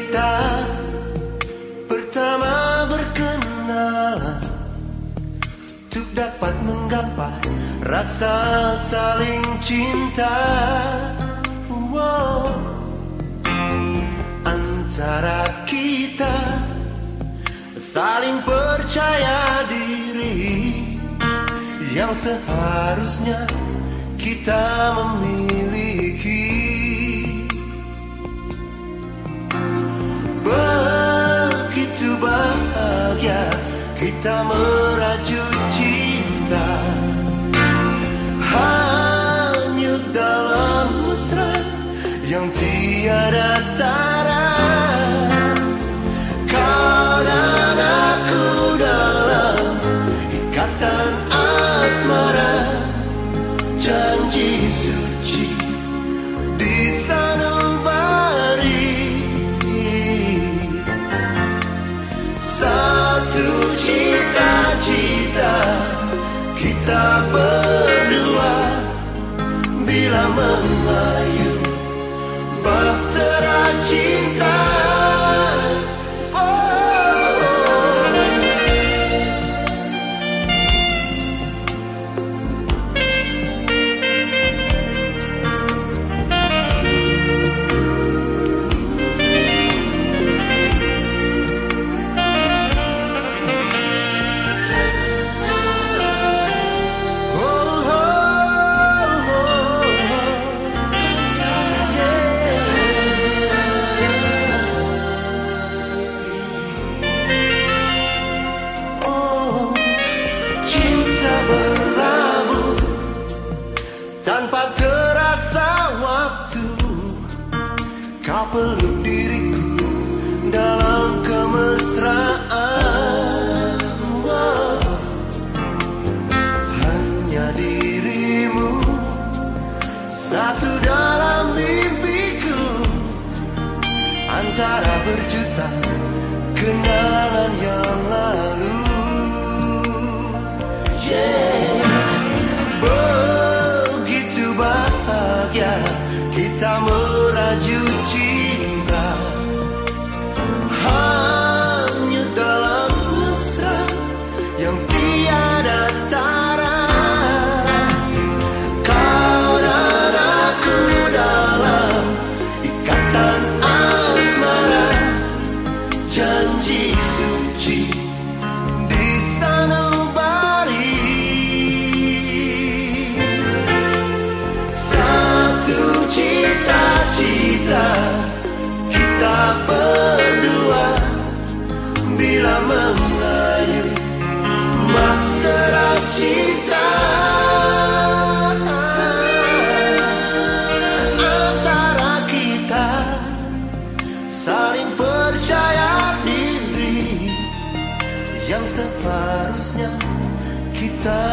kita pertama berkenalan Untuk dapat menggapai rasa saling cinta wow. Antara kita saling percaya diri Yang seharusnya kita memiliki kita Bila tanpa terasa waktu. Kau peluk diriku dalam kemesraan. Hanya dirimu Satu dalam mimpiku Antara berjuta Kenangan yang lalu Yeah Bila mengayuh bahtera cinta. Antara kita saling percaya diri Yang seharusnya kita